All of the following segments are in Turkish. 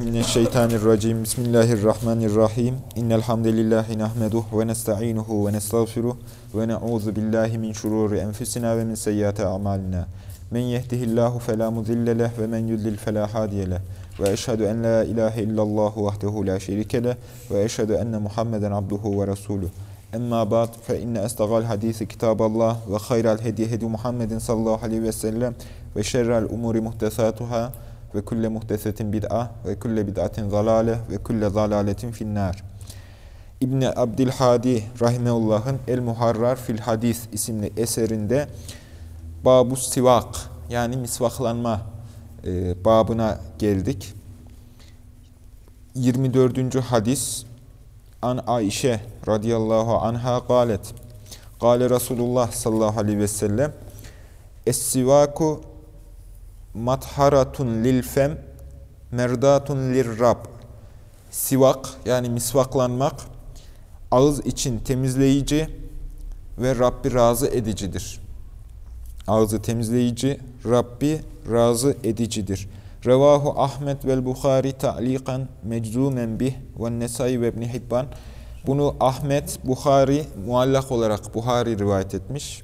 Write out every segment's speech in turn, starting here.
Mineşşeytanirracim. Bismillahirrahmanirrahim. İnnel hamdelellahi nahmeduhu ve nestainuhu ve nestağfiruh ve na'uzu billahi min şururi enfusina ve min seyyiati a'malina. Men yehdihillahu fela mudille ve men yudlil fela hadiye. Ve eşhedü en la ilahe illallah vahdehu la şerike ve eşhedü enne Muhammeden abduhu ve resuluh. Emma ba'd fe inne estagal hadisi kitaballah ve hayral hediye hedi Muhammedin sallallahu aleyhi ve sellem ve şerrel umuri muhtesatuhâ ve kulle muhtesetin bid'a ve kulle bid'atin zalale ve kulle zalaletin finnâr. İbni Abdülhadi Rahimeullah'ın El Muharrar fil Hadis isimli eserinde Babu Sivak yani misvaklanma e, babına geldik. 24. hadis An Ayşe radıyallahu anha galet. Gale Resulullah sallallahu aleyhi ve sellem Es-sivaku matharatun lil fem merdatun lir rab sivak yani misvaklanmak ağız için temizleyici ve Rabbi razı edicidir. Ağzı temizleyici, Rabbi razı edicidir. Revahu Ahmet vel Bukhari ta'liqan meczumen bih ve Nesai ve İbn Hibban. Bunu Ahmet, Bukhari muallak olarak Buhari rivayet etmiş.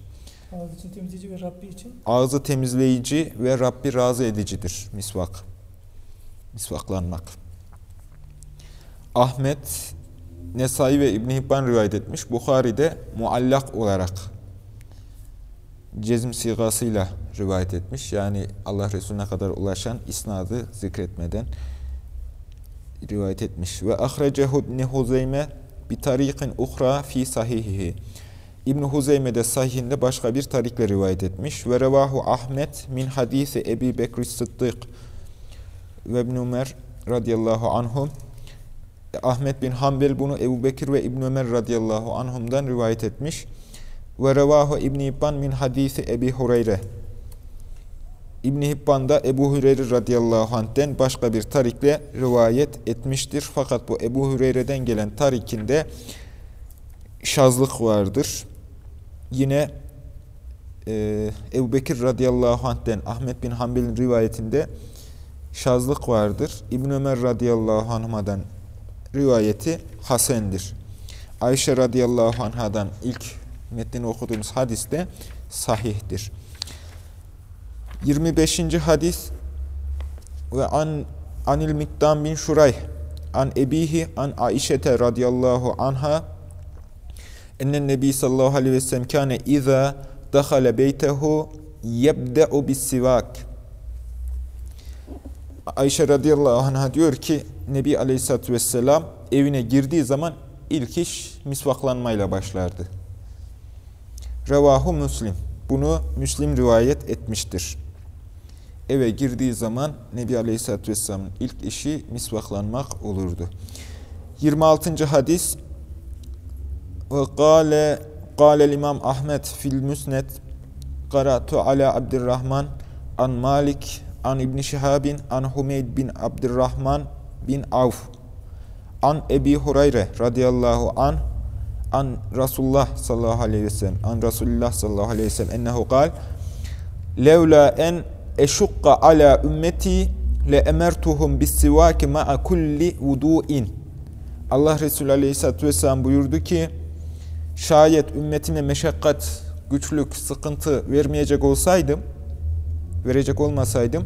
Ağız için temizleyici ve Rabbi için. Ağzı temizleyici ve Rabbi razı edicidir misvak. Misvaklanmak. Ahmet, Nesai ve İbn Hibban rivayet etmiş. Bukhari de muallak olarak cezm sigasıyla rivayet etmiş. Yani Allah Resulüne kadar ulaşan isnadı zikretmeden rivayet etmiş. Ve ahrecehu ibn Huzeyme bi tariqin uhra fi sahihihi. İbn Huzeyme de sahihinde başka bir tarikle rivayet etmiş. Ve revahu Ahmet min hadisi Ebi Bekri Sıddık ve İbn Ömer radıyallahu anhum. Ahmet bin Hanbel bunu Ebu Bekir ve İbn Ömer radıyallahu anhumdan rivayet etmiş. Ve revahu İbn Hibban min hadisi Ebi Hureyre. İbn Hibban da Ebu Hureyre radıyallahu anh'ten başka bir tarikle rivayet etmiştir. Fakat bu Ebu Hureyre'den gelen tarikinde şazlık vardır. Yine e, Ebu Bekir radıyallahu anh'den Ahmet bin Hanbel'in rivayetinde şazlık vardır. İbn Ömer radıyallahu anh'dan rivayeti hasendir. Ayşe radıyallahu anhadan ilk metnini okuduğumuz hadiste sahihtir. 25. hadis ve an anil mikdam bin şurayh an ebihi an Aişete radıyallahu anha ennen nebi sallallahu aleyhi ve sellem kâne izâ dahale beytehu yebde'u bis sivak Ayşe radıyallahu anh'a diyor ki Nebi aleyhissalatü vesselam evine girdiği zaman ilk iş misvaklanmayla başlardı. Revahu Müslim. Bunu Müslim rivayet etmiştir. Eve girdiği zaman Nebi aleyhissalatü vesselamın ilk işi misvaklanmak olurdu. 26. hadis ve kâle kâle imam Ahmet fil müsned qara'tu ala Abdurrahman an Malik an İbn Şihabin an Humeyd bin Abdurrahman bin Avf. An Ebi Hureyre radıyallahu an an Resulullah sallallahu aleyhi ve sellem an Resulullah sallallahu aleyhi ve sellem ennehu kal levla en eşukka ala ümmeti le emertuhum bis sivaki ma'a kulli vudu'in. Allah Resulü aleyhissalatü vesselam buyurdu ki şayet ümmetime meşakkat, güçlük, sıkıntı vermeyecek olsaydım verecek olmasaydım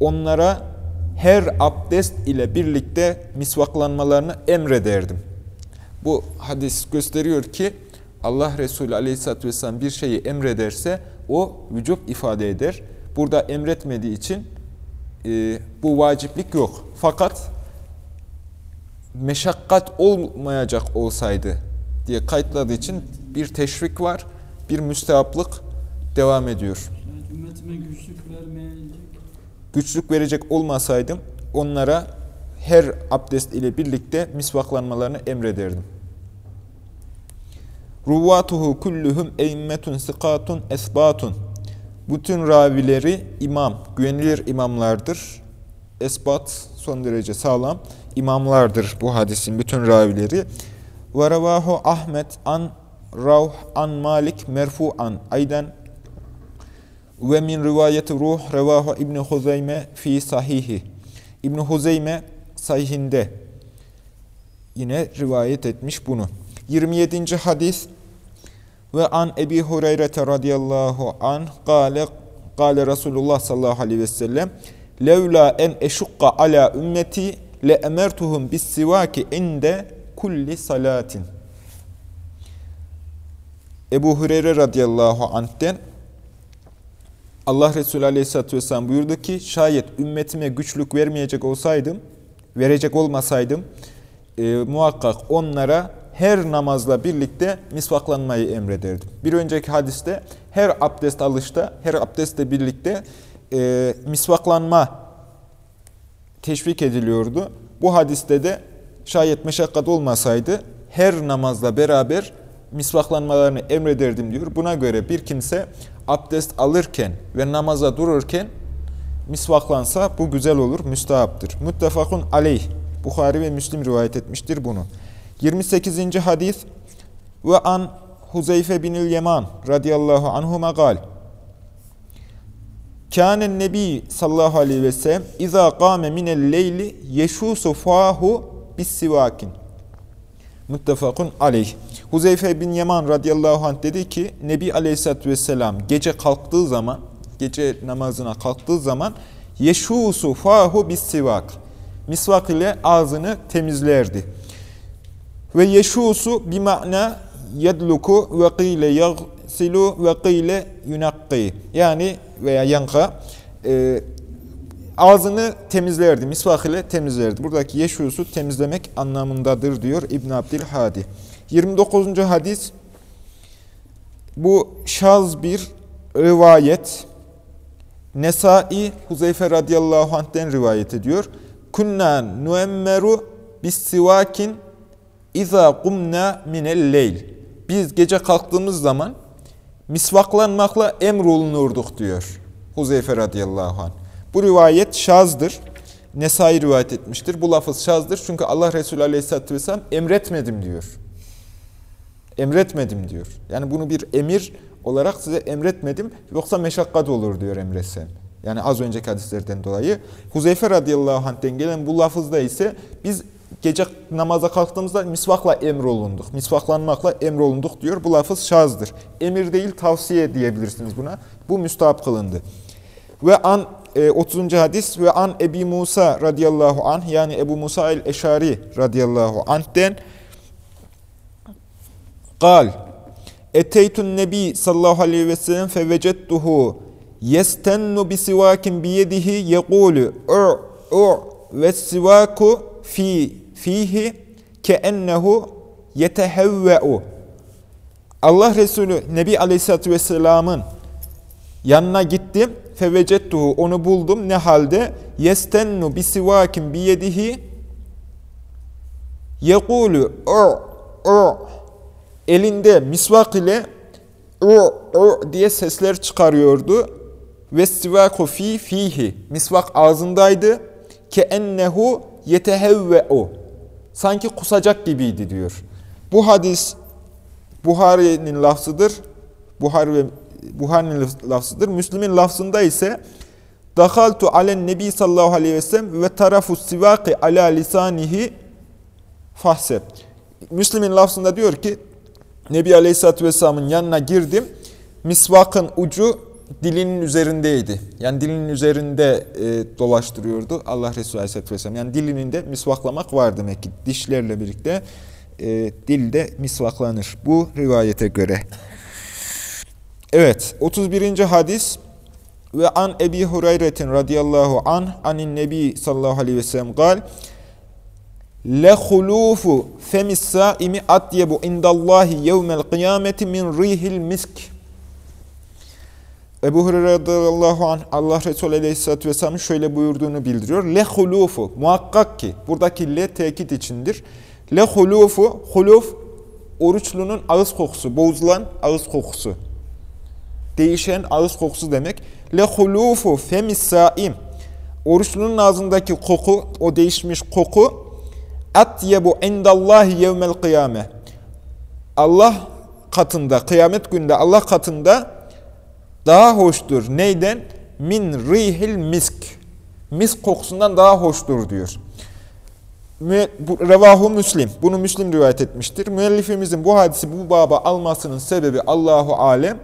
onlara her abdest ile birlikte misvaklanmalarını emrederdim. Bu hadis gösteriyor ki Allah Resulü Aleyhisselatü Vesselam bir şeyi emrederse o vücut ifade eder. Burada emretmediği için e, bu vaciplik yok. Fakat meşakkat olmayacak olsaydı diye kayıtladığı için bir teşvik var, bir müstehaplık devam ediyor. Yani ümmetime güçlük vermeyecek. Güçlük verecek olmasaydım onlara her abdest ile birlikte misvaklanmalarını emrederdim. Ruvatuhu kulluhum eimmetun sikatun esbatun. Bütün ravileri imam, güvenilir imamlardır. Esbat son derece sağlam imamlardır bu hadisin bütün ravileri. Ve revahu Ahmet an Ravh an Malik merfu'an aydan ve min rivayeti ruh revahu İbn Huzeyme fi sahihi. İbn Huzeyme sahihinde yine rivayet etmiş bunu. 27. hadis ve an Ebi Hureyre radıyallahu an gale gale Resulullah sallallahu aleyhi ve sellem levla en eşukka ala ümmeti le emertuhum bis sivaki inde kulli salatin. Ebu Hureyre radıyallahu anh'ten Allah Resulü aleyhissalatü vesselam buyurdu ki şayet ümmetime güçlük vermeyecek olsaydım, verecek olmasaydım e, muhakkak onlara her namazla birlikte misvaklanmayı emrederdim. Bir önceki hadiste her abdest alışta, her abdestle birlikte e, misvaklanma teşvik ediliyordu. Bu hadiste de şayet meşakkat olmasaydı her namazla beraber misvaklanmalarını emrederdim diyor. Buna göre bir kimse abdest alırken ve namaza dururken misvaklansa bu güzel olur, müstahaptır. Muttefakun aleyh. Bukhari ve Müslim rivayet etmiştir bunu. 28. hadis ve an Huzeyfe binil Yeman radıyallahu anhuma gal. Kânen nebi sallallahu aleyhi ve sellem izâ kâme minel leyli yeşûsu fâhu bis sivakin. Muttefakun aleyh. Huzeyfe bin Yaman radıyallahu anh dedi ki Nebi aleyhissalatü vesselam gece kalktığı zaman, gece namazına kalktığı zaman yeşûsu fahu bis sivak. Misvak ile ağzını temizlerdi. Ve yeşûsu bir ma'na yedluku ve qîle yagsilu ve qîle yunakki. Yani veya yanka e, ağzını temizlerdi, misvak ile temizlerdi. Buradaki yeşusu temizlemek anlamındadır diyor İbn Abdülhadi. 29. hadis bu şaz bir rivayet. Nesai Huzeyfe radıyallahu anh'ten rivayet ediyor. Kunna nuemmeru bis sivakin iza kumna minel leyl. Biz gece kalktığımız zaman misvaklanmakla emrolunurduk diyor Huzeyfe radıyallahu anh. Bu rivayet şazdır. Nesai rivayet etmiştir. Bu lafız şazdır çünkü Allah Resulü aleyhisselatü vesselam emretmedim diyor. Emretmedim diyor. Yani bunu bir emir olarak size emretmedim yoksa meşakkat olur diyor emretsem. Yani az önceki hadislerden dolayı. Huzeyfe radıyallahu anh'ten gelen bu lafızda ise biz gece namaza kalktığımızda misvakla emrolunduk. Misvaklanmakla emrolunduk diyor. Bu lafız şazdır. Emir değil tavsiye diyebilirsiniz buna. Bu müstahap kılındı. Ve an 30. E, hadis ve an Ebi Musa radıyallahu anh yani Ebu Musa el-Eşari radıyallahu anh'den Kal Eteytun Nebi sallallahu aleyhi ve sellem fevecettuhu yestennu bisivakin biyedihi yekulu ur ur ve sivaku fi fihi keennehu yetehevve'u Allah Resulü Nebi Aleyhisselatü Vesselam'ın yanına gittim fevecettuhu onu buldum. Ne halde? Yestennu bisivakin biyedihi yekulu ur ur. Elinde misvak ile ur ur diye sesler çıkarıyordu. Ve sivaku fi fihi. Misvak ağzındaydı. Ke ennehu yetehevve'u. Sanki kusacak gibiydi diyor. Bu hadis Buhari'nin lafzıdır. Buhari ve Buhari'nin lafzıdır. Müslim'in lafzında ise Dahaltu alen nebi sallallahu aleyhi ve sellem ve tarafu sivaki ala lisanihi fahseb. Müslim'in lafzında diyor ki Nebi aleyhissalatü vesselamın yanına girdim. Misvakın ucu dilinin üzerindeydi. Yani dilinin üzerinde e, dolaştırıyordu Allah Resulü aleyhissalatü vesselam. Yani dilinin de misvaklamak var demek ki. Dişlerle birlikte e, dilde misvaklanır. Bu rivayete göre. Evet, 31. hadis ve an Ebi Hureyre'tin radıyallahu an anin nebi sallallahu aleyhi ve sellem gal le hulufu femis saimi atyebu indallahi yevmel kıyameti min rihil misk Ebu Hureyre radıyallahu anh Allah Resulü aleyhissalatü vesselamın şöyle buyurduğunu bildiriyor. Le hulufu muhakkak ki buradaki le tekit içindir. Le hulufu huluf oruçlunun ağız kokusu, bozulan ağız kokusu değişen ağız kokusu demek. Le hulufu femis saim. Oruçlunun ağzındaki koku, o değişmiş koku atyebu indallahi yevmel kıyame. Allah katında, kıyamet günde Allah katında daha hoştur. Neyden? Min rihil misk. Mis kokusundan daha hoştur diyor. Revahu Müslim. Bunu Müslim rivayet etmiştir. Müellifimizin bu hadisi bu baba almasının sebebi Allahu Alem,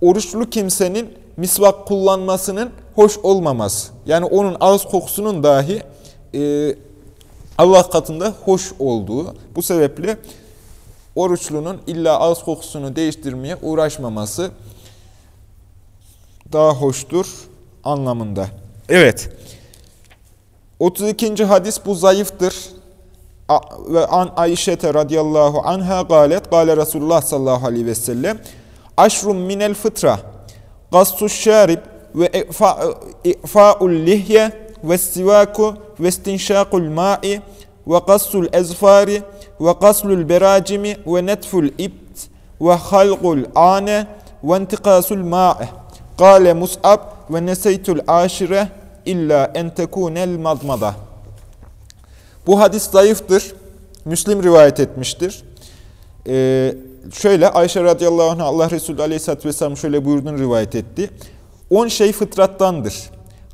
oruçlu kimsenin misvak kullanmasının hoş olmaması. Yani onun ağız kokusunun dahi e, Allah katında hoş olduğu. Bu sebeple oruçlunun illa ağız kokusunu değiştirmeye uğraşmaması daha hoştur anlamında. Evet. 32. hadis bu zayıftır. Ve an Ayşete radıyallahu anha galet, gale Resulullah sallallahu aleyhi ve sellem, aşrum minel fıtra, gassus şarib ve i'fa'ul lihye ve sivaku ve istinşakul ma'i ve gassul ezfari ve gaslul beracimi ve netful ibt ve halqul ane ve intikasul ma'i. Kale Mus'ab ve neseytul aşire illa en tekunel madmada. Bu hadis zayıftır. Müslim rivayet etmiştir. Ee, şöyle Ayşe radıyallahu anh Allah Resulü aleyhisselatü vesselam şöyle buyurduğunu rivayet etti. On şey fıtrattandır.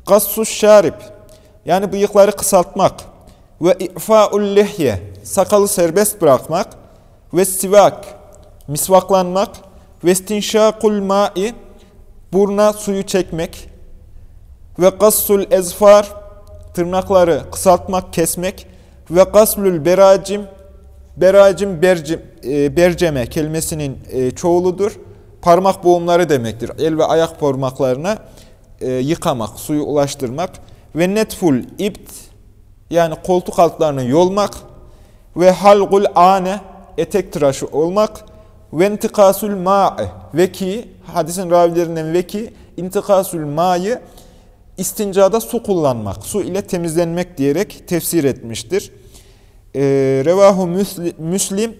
Gassus şarip yani bıyıkları kısaltmak. Ve ifa'ul lihye sakalı serbest bırakmak. Ve sivak misvaklanmak. Ve stinşakul ma'i burna suyu çekmek. Ve gassul ezfar tırnakları kısaltmak, kesmek. Ve gaslül beracim beracim e, berceme kelimesinin e, çoğuludur. Parmak boğumları demektir. El ve ayak parmaklarına e, yıkamak, suyu ulaştırmak ve netful ibt yani koltuk altlarını yolmak ve halgul ane etek tıraşı olmak ve intikasul ma'e veki hadisin ravilerinden veki intikasul ma'yı istincada su kullanmak, su ile temizlenmek diyerek tefsir etmiştir. Ee, revahu Müslim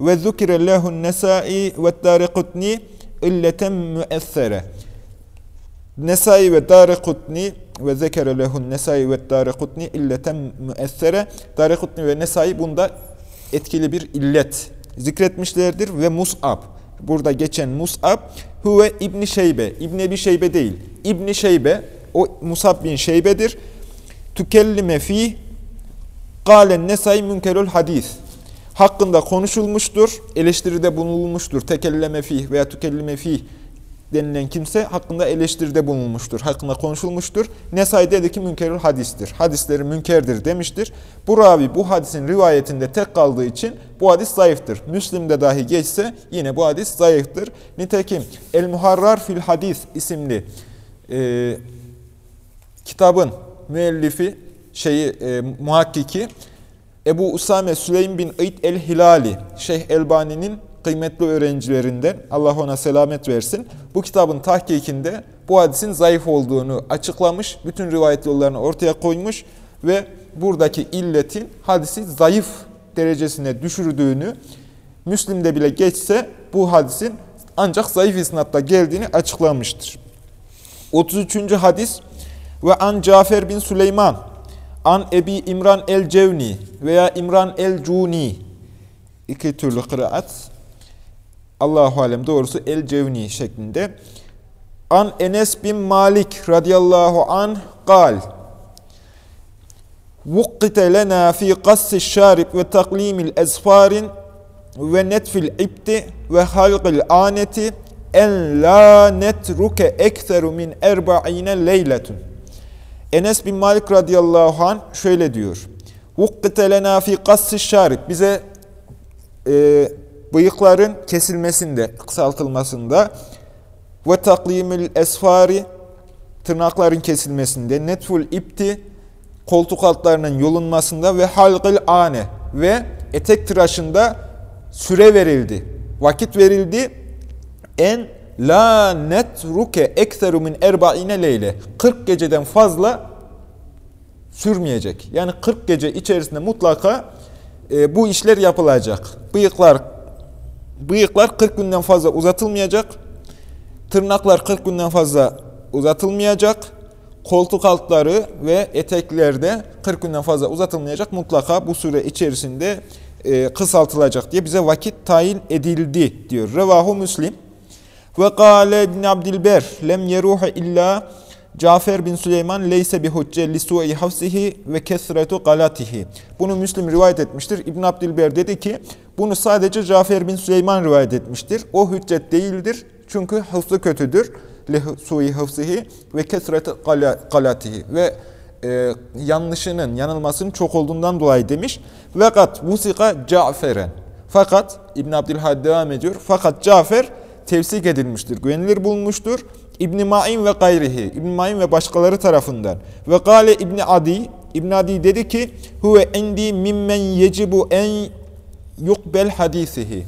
ve zukire lehun nesai ve darikutni illeten müessere. Nesai ve darikutni ve zekere lehun nesai ve darikutni illeten müessere. Darikutni ve nesai bunda etkili bir illet zikretmişlerdir ve Mus'ab. Burada geçen Mus'ab huve İbni Şeybe. İbni Ebi Şeybe değil. İbni Şeybe o Musab bin Şeybe'dir. Tükellime fi galen nesai münkerül hadis. Hakkında konuşulmuştur, eleştiride bulunulmuştur. Tekelleme fi veya tükellime fi denilen kimse hakkında eleştiride bulunmuştur. Hakkında konuşulmuştur. Nesai dedi ki münkerül hadistir. Hadisleri münkerdir demiştir. Bu ravi bu hadisin rivayetinde tek kaldığı için bu hadis zayıftır. Müslim'de dahi geçse yine bu hadis zayıftır. Nitekim El Muharrar fil Hadis isimli e, kitabın müellifi, şeyi, e, muhakkiki Ebu Usame Süleym bin İd el-Hilali, Şeyh Elbani'nin kıymetli öğrencilerinden, Allah ona selamet versin, bu kitabın tahkikinde bu hadisin zayıf olduğunu açıklamış, bütün rivayet yollarını ortaya koymuş ve buradaki illetin hadisi zayıf derecesine düşürdüğünü, Müslim'de bile geçse bu hadisin ancak zayıf isnatta geldiğini açıklamıştır. 33. hadis ve an Cafer bin Süleyman an Ebi İmran el-Cevni veya İmran el-Cuni. İki türlü kıraat. Allahu alem doğrusu el-Cevni şeklinde. An Enes bin Malik radıyallahu an gal vukkite lena fi qassi şarib ve taklimil ezfarin ve netfil ibti ve halqil aneti en la netruke ekseru min erba'ine leyletun Enes bin Malik radıyallahu an şöyle diyor. Vukkite lena fi qassi şarib. Bize e, bıyıkların kesilmesinde, kısaltılmasında ve taklimil esfari tırnakların kesilmesinde, netful ipti koltuk altlarının yolunmasında ve halgıl ane ve etek tıraşında süre verildi. Vakit verildi. En La netruke ekseru min erba'ine leyle. 40 geceden fazla sürmeyecek. Yani 40 gece içerisinde mutlaka e, bu işler yapılacak. Bıyıklar bıyıklar 40 günden fazla uzatılmayacak. Tırnaklar 40 günden fazla uzatılmayacak. Koltuk altları ve eteklerde 40 günden fazla uzatılmayacak. Mutlaka bu süre içerisinde e, kısaltılacak diye bize vakit tayin edildi diyor. Revahu Müslim. Ve kâle ibn Abdilber lem yeruhe illa Cafer bin Süleyman leyse bi hucce li su'i hafsihi ve kesretu galatihi. Bunu Müslim rivayet etmiştir. İbn Abdülber dedi ki bunu sadece Cafer bin Süleyman rivayet etmiştir. O hüccet değildir. Çünkü hıfzı kötüdür. Li su'i hafsihi ve kesretu galatihi ve e, yanlışının, yanılmasının çok olduğundan dolayı demiş. Vekat vusika Cafer'en. Fakat İbn Abdülhad devam ediyor. Fakat Cafer tevsik edilmiştir, güvenilir bulunmuştur. İbn Ma'in ve gayrihi, İbn Ma'in ve başkaları tarafından. Ve gale İbn Adi, İbn Adi dedi ki: "Huve indi mimmen yecibu en yukbel hadisihi."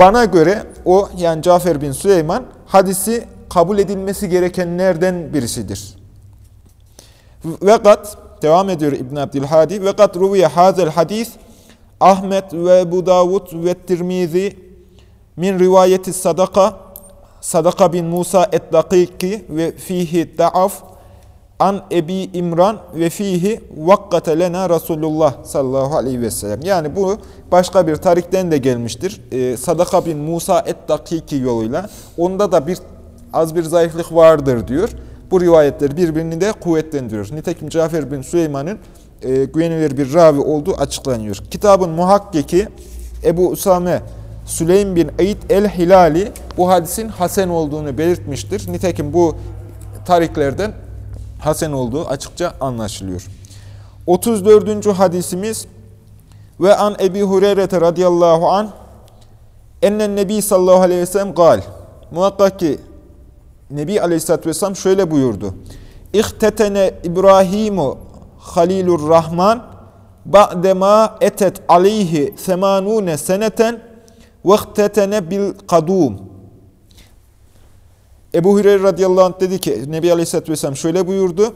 Bana göre o yani Cafer bin Süleyman hadisi kabul edilmesi gerekenlerden birisidir. Ve kat devam ediyor İbn Abdülhadi ve kat ruviye hazel hadis Ahmet ve Ebu Davud ve Tirmizi min rivayeti sadaka Sadaka bin Musa et-Dakiki ve fihi da'af an Ebi İmran ve fihi vakkate lena Resulullah sallallahu aleyhi ve sellem. Yani bu başka bir tarikten de gelmiştir. Ee, Sadaka bin Musa et-Dakiki yoluyla. Onda da bir az bir zayıflık vardır diyor. Bu rivayetler birbirini de kuvvetlendiriyor. Nitekim Cafer bin Süleyman'ın e, güvenilir bir ravi olduğu açıklanıyor. Kitabın muhakkiki Ebu Usame Süleym bin Eid el-Hilali bu hadisin Hasen olduğunu belirtmiştir. Nitekim bu tariklerden Hasen olduğu açıkça anlaşılıyor. 34. hadisimiz ve an Ebi Hureyre radıyallahu an ennen nebi sallallahu aleyhi ve sellem gal muhakkak ki Nebi aleyhissalatü vesselam şöyle buyurdu. İhtetene İbrahimu Halilur Rahman ba'dema etet aleyhi semanune seneten وَاَخْتَتَنَ بِالْقَدُومِ Ebu Hureyre radıyallahu anh dedi ki, Nebi Aleyhisselatü Vesselam şöyle buyurdu.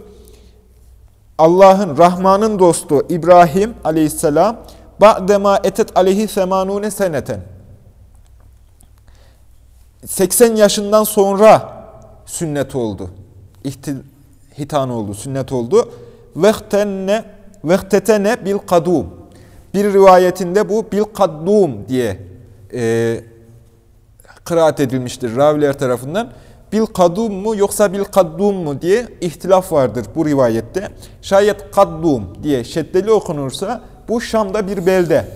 Allah'ın, Rahman'ın dostu İbrahim aleyhisselam, ba'dema etet aleyhi semanune seneten. 80 yaşından sonra sünnet oldu. hitan oldu, sünnet oldu. Vehtenne vehtetene bil kadum. Bir rivayetinde bu bil kaddum diye e, kıraat edilmiştir raviler tarafından. Bil kadum mu yoksa bil kaddum mu diye ihtilaf vardır bu rivayette. Şayet kaddum diye şeddeli okunursa bu Şam'da bir belde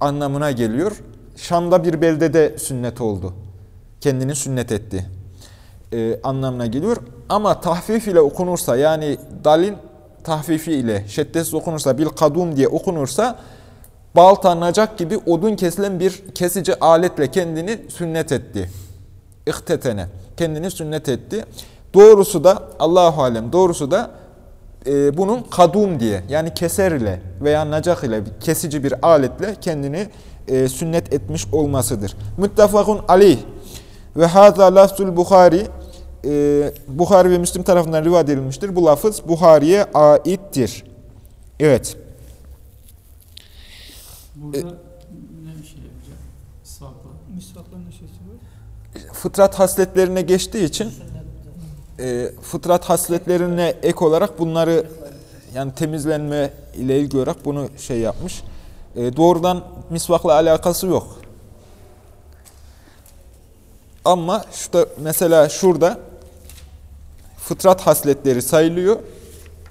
anlamına geliyor. Şam'da bir beldede sünnet oldu. Kendini sünnet etti e, anlamına geliyor. Ama tahfif ile okunursa yani dalin tahfifi ile şeddesiz okunursa bil kadum diye okunursa baltanacak gibi odun kesilen bir kesici aletle kendini sünnet etti. İhtetene. Kendini sünnet etti. Doğrusu da Allahu alem doğrusu da e, bunun kadum diye yani keser ile veya nacak ile kesici bir aletle kendini e, sünnet etmiş olmasıdır. Müttefakun aleyh ve haza lafzul Bukhari e, ve Müslim tarafından rivayet edilmiştir. Bu lafız Buhari'ye aittir. Evet. Burada e, ne bir şey yapacak? Sakla. Misvakla ne şeysi var? Fıtrat hasletlerine geçtiği için e, fıtrat hasletlerine ek olarak bunları yani temizlenme ile ilgili olarak bunu şey yapmış. E, doğrudan misvakla alakası yok. Ama şurada, mesela şurada fıtrat hasletleri sayılıyor.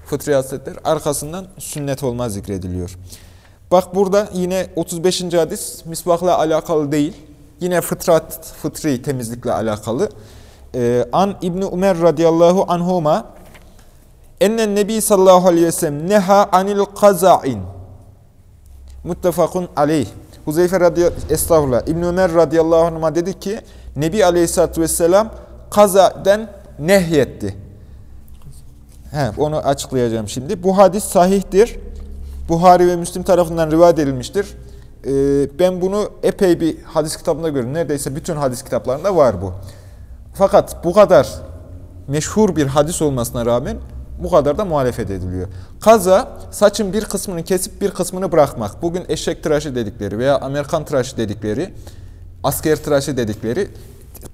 Fıtri hasletler arkasından sünnet olmaz zikrediliyor. Bak burada yine 35. hadis misvakla alakalı değil. Yine fıtrat, fıtri temizlikle alakalı. Ee, An İbni Umer radıyallahu anhuma ennen nebi sallallahu aleyhi ve sellem neha anil kaza'in muttefakun aleyh. Huzeyfe radıyallahu estağfurullah. İbn Ömer radıyallahu anhuma dedi ki Nebi aleyhissalatü vesselam kazaden nehyetti. He, onu açıklayacağım şimdi. Bu hadis sahihtir. Buhari ve Müslim tarafından rivayet edilmiştir. Ee, ben bunu epey bir hadis kitabında gördüm. Neredeyse bütün hadis kitaplarında var bu. Fakat bu kadar meşhur bir hadis olmasına rağmen bu kadar da muhalefet ediliyor. Kaza, saçın bir kısmını kesip bir kısmını bırakmak. Bugün eşek tıraşı dedikleri veya Amerikan tıraşı dedikleri, asker tıraşı dedikleri,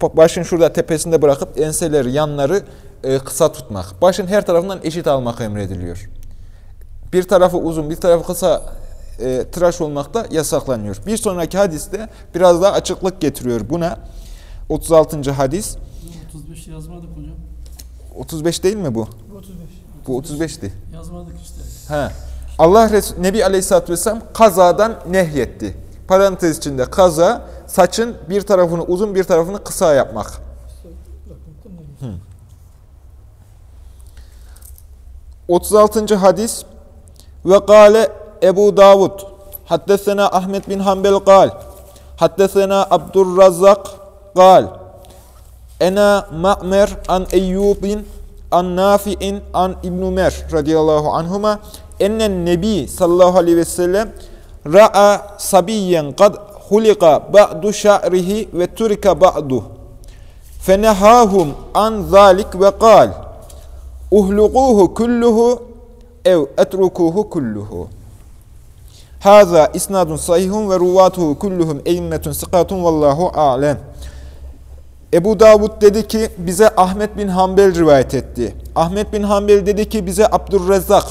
başın şurada tepesinde bırakıp enseleri, yanları e, kısa tutmak. Başın her tarafından eşit almak emrediliyor bir tarafı uzun, bir tarafı kısa e, tıraş olmak da yasaklanıyor. Bir sonraki hadiste biraz daha açıklık getiriyor buna. 36. hadis. 35 yazmadık hocam. 35 değil mi bu? 35. Bu 35'ti. Yazmadık işte. He. Allah Resul, Nebi Aleyhisselatü Vesselam kazadan nehyetti. Parantez içinde kaza, saçın bir tarafını uzun bir tarafını kısa yapmak. Ne? 36. hadis ve gale Ebu Davud haddesena Ahmet bin Hanbel gal haddesena Abdurrazzak gal ena Ma'mer an Eyyubin an Nafi'in an İbn Ömer radıyallahu anhuma ennen nebi sallallahu aleyhi ve sellem ra'a sabiyyen kad hulika ba'du şa'rihi ve turika ba'du. Fenehahum an zalik ve kal uhluquhu kulluhu ev etrukuhu kulluhu. Haza isnadun sahihun ve ruvatuhu kulluhum eimmetun sıkatun vallahu alem. Ebu Davud dedi ki bize Ahmet bin Hanbel rivayet etti. Ahmet bin Hanbel dedi ki bize Abdurrezzak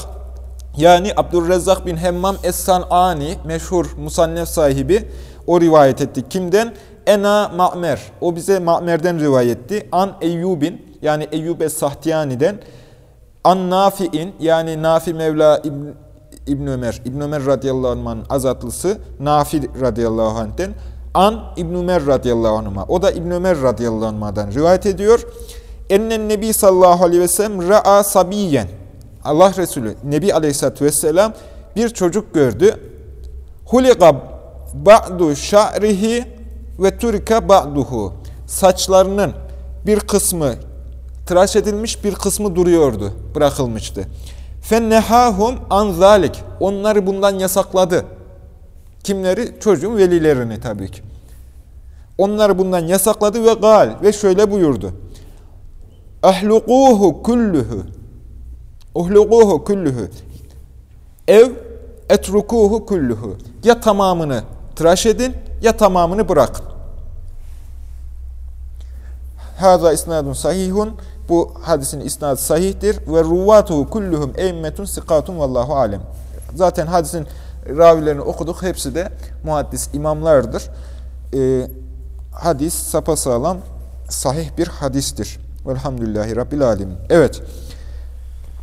yani Abdurrezzak bin Hemmam Es-San'ani meşhur musannef sahibi o rivayet etti. Kimden? Ena Ma'mer. O bize Ma'mer'den rivayet etti. An Eyyubin yani Eyyub Es-Sahtiyani'den An Nafi'in yani Nafi Mevla İbn, İbn Ömer, İbn Ömer radıyallahu anh'ın azatlısı Nafi radıyallahu anh'ten An İbn Ömer radıyallahu anh'a. O da İbn Ömer radıyallahu anh'dan rivayet ediyor. Ennen Nebi sallallahu aleyhi ve sellem ra'a sabiyen. Allah Resulü Nebi aleyhissalatü vesselam bir çocuk gördü. Hulika ba'du şa'rihi ve turika ba'duhu. Saçlarının bir kısmı tıraş edilmiş bir kısmı duruyordu, bırakılmıştı. Fennehahum an zalik. Onları bundan yasakladı. Kimleri? Çocuğun velilerini tabii ki. Onları bundan yasakladı ve gal ve şöyle buyurdu. Ahluquhu kulluhu. Uhluquhu kulluhu. Ev etrukuhu kulluhu. Ya tamamını tıraş edin ya tamamını bırakın. Haza isnadun sahihun. Bu hadisin isnadı sahihtir. Ve ruvatuhu kulluhum eimmetun sikatun vallahu alem. Zaten hadisin ravilerini okuduk. Hepsi de muhaddis imamlardır. Ee, hadis sapasağlam sahih bir hadistir. Velhamdülillahi Rabbil alemin. Evet.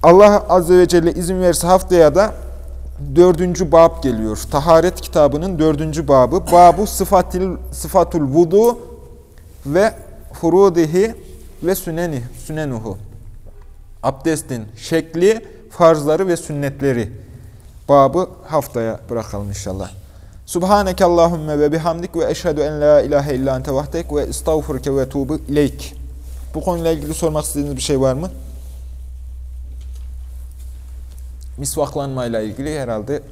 Allah Azze ve Celle izin verirse haftaya da dördüncü bab geliyor. Taharet kitabının dördüncü babı. Babu sıfatil, sıfatul vudu ve furudihi ve süneni, sünenuhu. Abdestin şekli, farzları ve sünnetleri. Babı haftaya bırakalım inşallah. Subhaneke Allahümme ve bihamdik ve eşhedü en la ilahe illa ente vahdek ve estağfurke ve tuğbu ileyk. Bu konuyla ilgili sormak istediğiniz bir şey var mı? Misvaklanmayla ilgili herhalde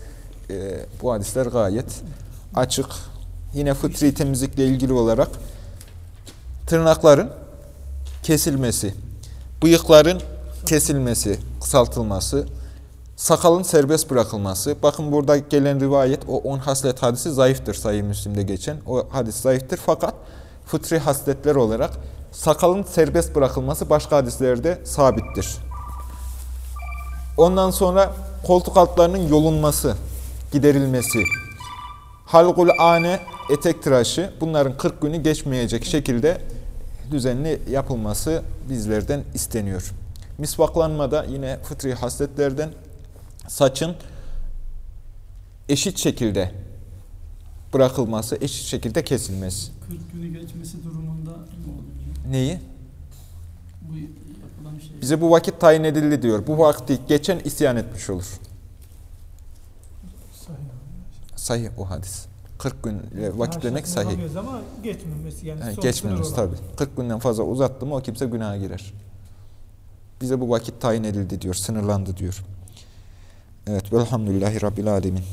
e, bu hadisler gayet açık. Yine fıtri temizlikle ilgili olarak tırnakların kesilmesi, bıyıkların kesilmesi, kısaltılması, sakalın serbest bırakılması. Bakın burada gelen rivayet o 10 haslet hadisi zayıftır sayı Müslim'de geçen. O hadis zayıftır fakat fıtri hasletler olarak sakalın serbest bırakılması başka hadislerde sabittir. Ondan sonra koltuk altlarının yolunması, giderilmesi, halgul ane, etek tıraşı bunların 40 günü geçmeyecek şekilde düzenli yapılması bizlerden isteniyor. Misvaklanma da yine fıtri hasletlerden saçın eşit şekilde bırakılması, eşit şekilde kesilmesi. 40 günü geçmesi durumunda ne oluyor? Neyi? Bu yapılan şey. Bize bu vakit tayin edildi diyor. Bu vakti geçen isyan etmiş olur. Sahih o hadis. 40 gün vakit demek Karşısında sahih. Ama geçmemesi yani. Yani son geçmiyoruz sınır olan. tabi. 40 günden fazla uzattı mı o kimse günaha girer. Bize bu vakit tayin edildi diyor, sınırlandı diyor. Evet, velhamdülillahi rabbil alemin.